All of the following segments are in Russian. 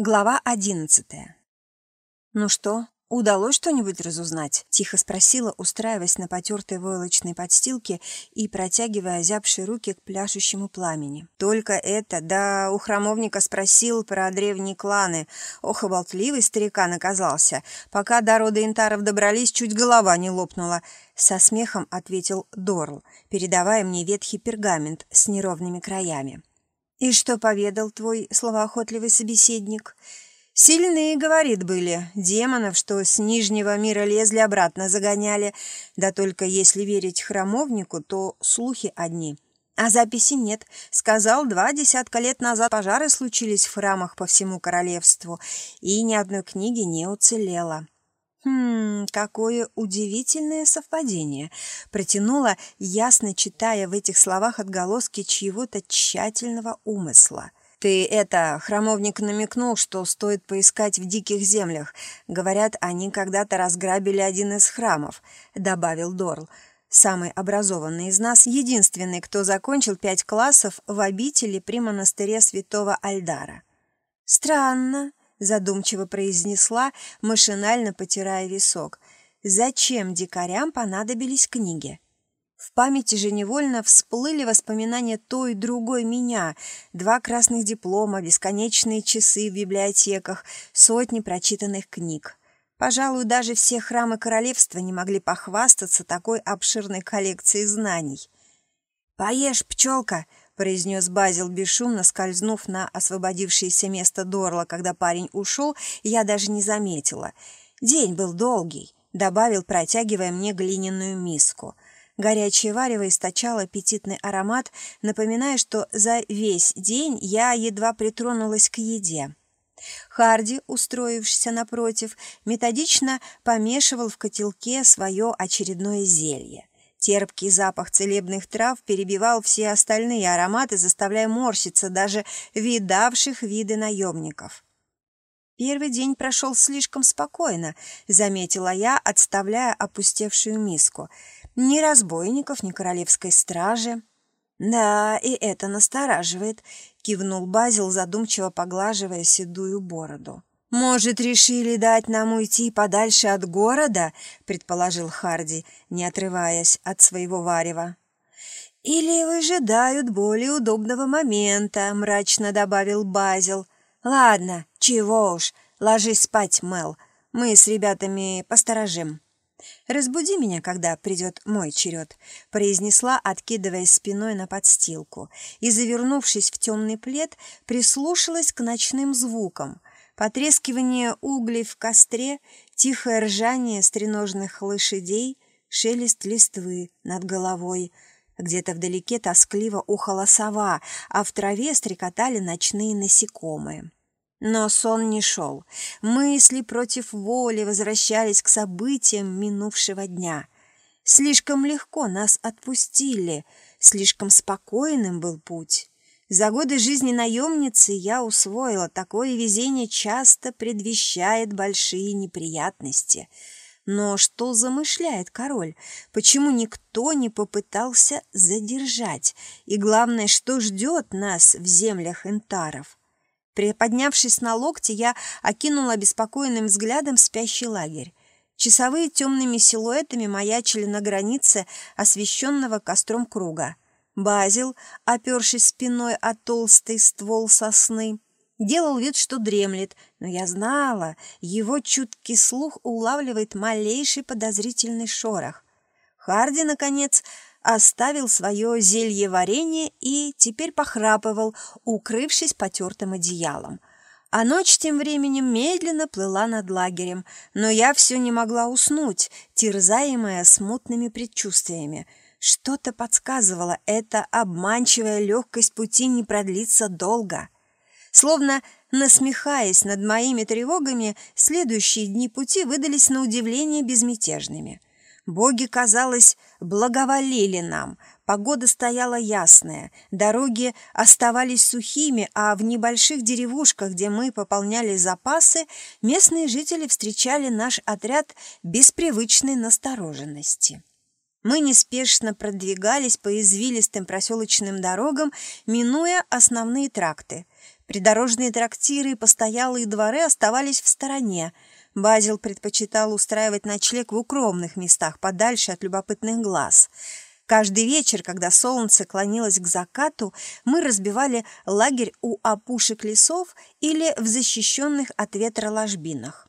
Глава одиннадцатая. «Ну что, удалось что-нибудь разузнать?» — тихо спросила, устраиваясь на потертой войлочной подстилке и протягивая озябшие руки к пляшущему пламени. «Только это, да у храмовника спросил про древние кланы. Ох, и болтливый старикан оказался. Пока до рода интаров добрались, чуть голова не лопнула». Со смехом ответил Дорл, передавая мне ветхий пергамент с неровными краями. «И что поведал твой словоохотливый собеседник?» «Сильные, — говорит, — были. Демонов, что с Нижнего мира лезли, обратно загоняли. Да только если верить храмовнику, то слухи одни. А записи нет. Сказал, два десятка лет назад пожары случились в храмах по всему королевству, и ни одной книги не уцелело. «Хм, какое удивительное совпадение!» Протянула, ясно читая в этих словах отголоски чьего-то тщательного умысла. «Ты это, храмовник намекнул, что стоит поискать в диких землях. Говорят, они когда-то разграбили один из храмов», — добавил Дорл. «Самый образованный из нас, единственный, кто закончил пять классов в обители при монастыре святого Альдара». «Странно», задумчиво произнесла, машинально потирая висок. Зачем дикарям понадобились книги? В памяти же невольно всплыли воспоминания той другой меня, два красных диплома, бесконечные часы в библиотеках, сотни прочитанных книг. Пожалуй, даже все храмы королевства не могли похвастаться такой обширной коллекцией знаний. «Поешь, пчелка!» Произнес Базил, бесшумно скользнув на освободившееся место Дорла, когда парень ушел, я даже не заметила. День был долгий, добавил, протягивая мне глиняную миску. Горячее варево источало аппетитный аромат, напоминая, что за весь день я едва притронулась к еде. Харди, устроившийся напротив, методично помешивал в котелке свое очередное зелье. Терпкий запах целебных трав перебивал все остальные ароматы, заставляя морщиться даже видавших виды наемников. «Первый день прошел слишком спокойно», — заметила я, отставляя опустевшую миску. «Ни разбойников, ни королевской стражи». «Да, и это настораживает», — кивнул Базил, задумчиво поглаживая седую бороду. «Может, решили дать нам уйти подальше от города?» — предположил Харди, не отрываясь от своего варева. «Или выжидают более удобного момента», — мрачно добавил Базил. «Ладно, чего уж, ложись спать, Мел. Мы с ребятами посторожим». «Разбуди меня, когда придет мой черед», — произнесла, откидываясь спиной на подстилку, и, завернувшись в темный плед, прислушалась к ночным звукам — Потрескивание углей в костре, тихое ржание стреножных лошадей, шелест листвы над головой. Где-то вдалеке тоскливо ухала сова, а в траве стрекотали ночные насекомые. Но сон не шел. Мысли против воли возвращались к событиям минувшего дня. Слишком легко нас отпустили, слишком спокойным был путь. За годы жизни наемницы я усвоила, такое везение часто предвещает большие неприятности. Но что замышляет король? Почему никто не попытался задержать? И главное, что ждет нас в землях интаров? Приподнявшись на локте, я окинула беспокойным взглядом спящий лагерь. Часовые темными силуэтами маячили на границе освещенного костром круга. Базил, опершись спиной о толстый ствол сосны, делал вид, что дремлет, но я знала, его чуткий слух улавливает малейший подозрительный шорох. Харди, наконец, оставил свое зелье варенье и теперь похрапывал, укрывшись потертым одеялом. А ночь тем временем медленно плыла над лагерем, но я все не могла уснуть, терзаемая смутными предчувствиями – что-то подсказывало, эта обманчивая легкость пути не продлится долго. Словно насмехаясь над моими тревогами, следующие дни пути выдались на удивление безмятежными. Боги, казалось, благоволили нам, погода стояла ясная, дороги оставались сухими, а в небольших деревушках, где мы пополняли запасы, местные жители встречали наш отряд без привычной настороженности. Мы неспешно продвигались по извилистым проселочным дорогам, минуя основные тракты. Придорожные трактиры и постоялые дворы оставались в стороне. Базил предпочитал устраивать ночлег в укромных местах, подальше от любопытных глаз. Каждый вечер, когда солнце клонилось к закату, мы разбивали лагерь у опушек лесов или в защищенных от ветра ложбинах.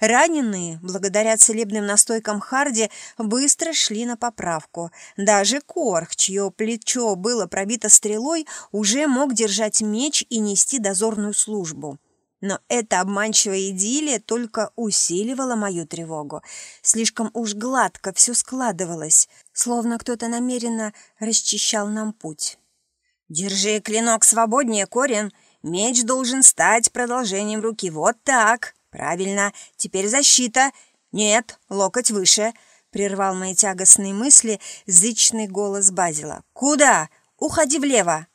Раненые, благодаря целебным настойкам Харди, быстро шли на поправку. Даже Корх, чье плечо было пробито стрелой, уже мог держать меч и нести дозорную службу. Но эта обманчивая идиллия только усиливала мою тревогу. Слишком уж гладко все складывалось, словно кто-то намеренно расчищал нам путь. «Держи клинок свободнее, Корин. Меч должен стать продолжением руки. Вот так!» «Правильно. Теперь защита. Нет, локоть выше», — прервал мои тягостные мысли зычный голос Базила. «Куда? Уходи влево».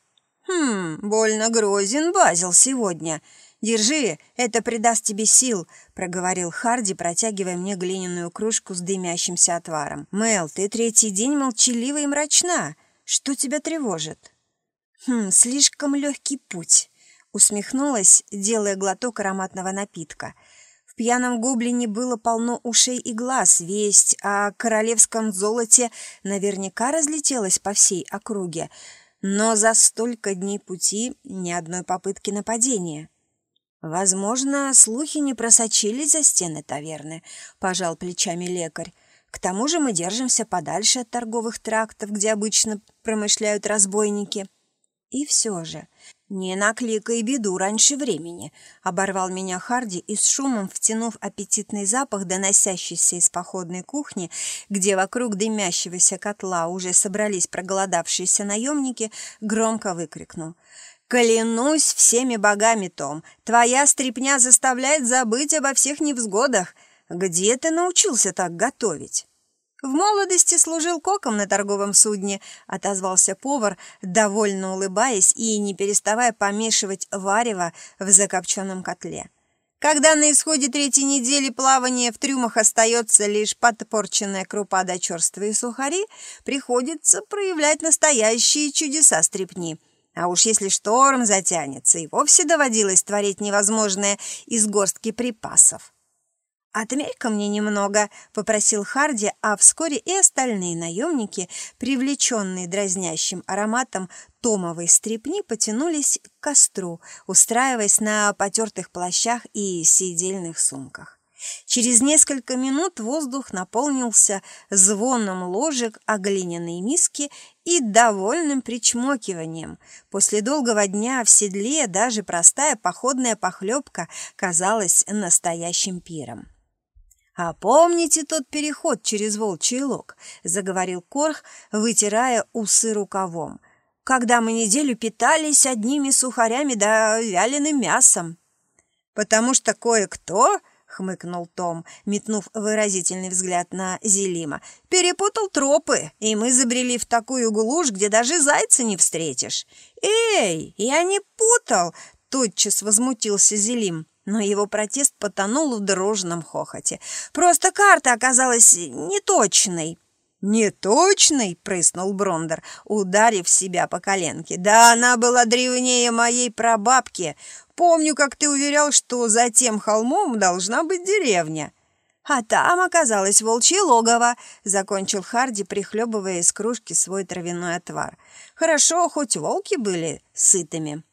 «Хм, больно грозен Базил сегодня. Держи, это придаст тебе сил», — проговорил Харди, протягивая мне глиняную кружку с дымящимся отваром. «Мэл, ты третий день молчалива и мрачна. Что тебя тревожит?» «Хм, слишком легкий путь» усмехнулась, делая глоток ароматного напитка. В пьяном гоблине было полно ушей и глаз, весть о королевском золоте наверняка разлетелась по всей округе, но за столько дней пути ни одной попытки нападения. «Возможно, слухи не просочились за стены таверны», — пожал плечами лекарь. «К тому же мы держимся подальше от торговых трактов, где обычно промышляют разбойники». И все же «Не накликай беду раньше времени», — оборвал меня Харди и с шумом, втянув аппетитный запах, доносящийся из походной кухни, где вокруг дымящегося котла уже собрались проголодавшиеся наемники, громко выкрикнул. «Клянусь всеми богами, Том, твоя стряпня заставляет забыть обо всех невзгодах. Где ты научился так готовить?» «В молодости служил коком на торговом судне», — отозвался повар, довольно улыбаясь и не переставая помешивать варево в закопченном котле. Когда на исходе третьей недели плавания в трюмах остается лишь подпорченная крупа до черствые сухари, приходится проявлять настоящие чудеса стрепни. А уж если шторм затянется, и вовсе доводилось творить невозможное из горстки припасов. «Отмерь-ка мне немного», — попросил Харди, а вскоре и остальные наемники, привлеченные дразнящим ароматом томовой стрепни, потянулись к костру, устраиваясь на потертых плащах и сидельных сумках. Через несколько минут воздух наполнился звоном ложек о глиняной миске и довольным причмокиванием. После долгого дня в седле даже простая походная похлебка казалась настоящим пиром. «А помните тот переход через волчий лог?» — заговорил Корх, вытирая усы рукавом. «Когда мы неделю питались одними сухарями да вяленым мясом». «Потому что кое-кто...» — хмыкнул Том, метнув выразительный взгляд на Зелима. «Перепутал тропы, и мы забрели в такую глушь, где даже зайца не встретишь». «Эй, я не путал!» — тотчас возмутился Зелим но его протест потонул в дрожном хохоте. «Просто карта оказалась неточной». «Неточной?» — прыснул Брондер, ударив себя по коленке. «Да она была древнее моей прабабки. Помню, как ты уверял, что за тем холмом должна быть деревня». «А там оказалось волчье логово», — закончил Харди, прихлебывая из кружки свой травяной отвар. «Хорошо, хоть волки были сытыми».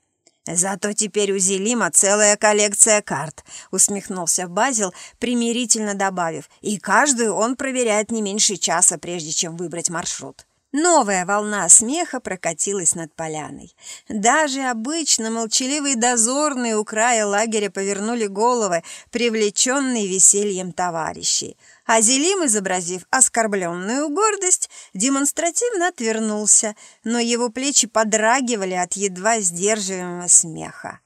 «Зато теперь у Зелима целая коллекция карт», — усмехнулся Базил, примирительно добавив. «И каждую он проверяет не меньше часа, прежде чем выбрать маршрут». Новая волна смеха прокатилась над поляной. Даже обычно молчаливые дозорные у края лагеря повернули головы, привлеченные весельем товарищей. А Зелим, изобразив оскорбленную гордость, демонстративно отвернулся, но его плечи подрагивали от едва сдерживаемого смеха.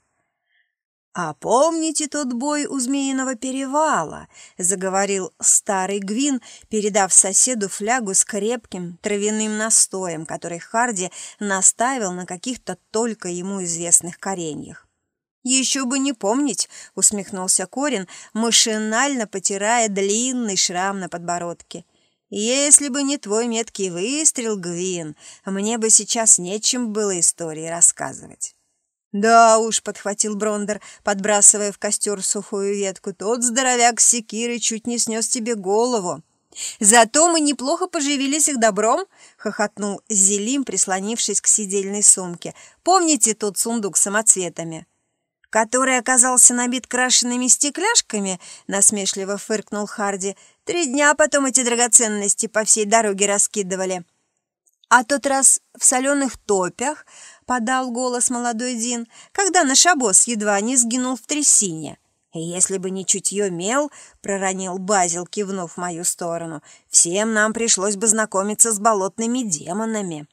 «А помните тот бой у Змеиного перевала?» — заговорил старый Гвин, передав соседу флягу с крепким травяным настоем, который Харди наставил на каких-то только ему известных кореньях. «Еще бы не помнить!» — усмехнулся Корин, машинально потирая длинный шрам на подбородке. «Если бы не твой меткий выстрел, Гвин, мне бы сейчас нечем было истории рассказывать». «Да уж», — подхватил Брондер, подбрасывая в костер сухую ветку, «тот здоровяк с секирой чуть не снес тебе голову». «Зато мы неплохо поживились их добром», — хохотнул Зелим, прислонившись к сидельной сумке. «Помните тот сундук с самоцветами?» «Который оказался набит крашенными стекляшками?» — насмешливо фыркнул Харди. «Три дня потом эти драгоценности по всей дороге раскидывали». «А тот раз в соленых топях», — подал голос молодой Дин, «когда наш обоз едва не сгинул в трясине». «Если бы не чутье мел», — проронил Базил, кивнув в мою сторону, «всем нам пришлось бы знакомиться с болотными демонами».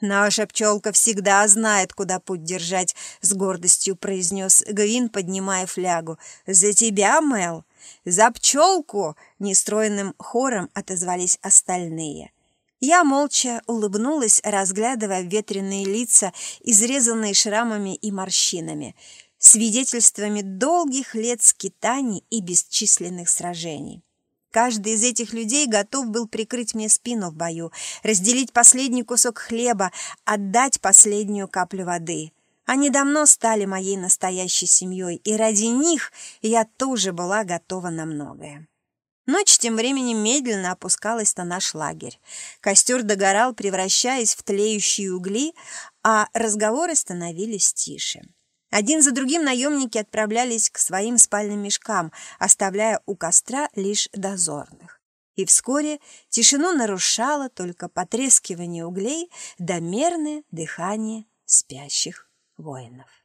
«Наша пчелка всегда знает, куда путь держать», — с гордостью произнес Гвин, поднимая флягу. «За тебя, Мел!» «За пчелку!» — нестроенным хором отозвались остальные. Я молча улыбнулась, разглядывая ветреные лица, изрезанные шрамами и морщинами — свидетельствами долгих лет скитаний и бесчисленных сражений. Каждый из этих людей готов был прикрыть мне спину в бою, разделить последний кусок хлеба, отдать последнюю каплю воды. Они давно стали моей настоящей семьей, и ради них я тоже была готова на многое. Ночь тем временем медленно опускалась на наш лагерь. Костер догорал, превращаясь в тлеющие угли, а разговоры становились тише. Один за другим наемники отправлялись к своим спальным мешкам, оставляя у костра лишь дозорных. И вскоре тишину нарушало только потрескивание углей да мерное дыхание спящих воинов.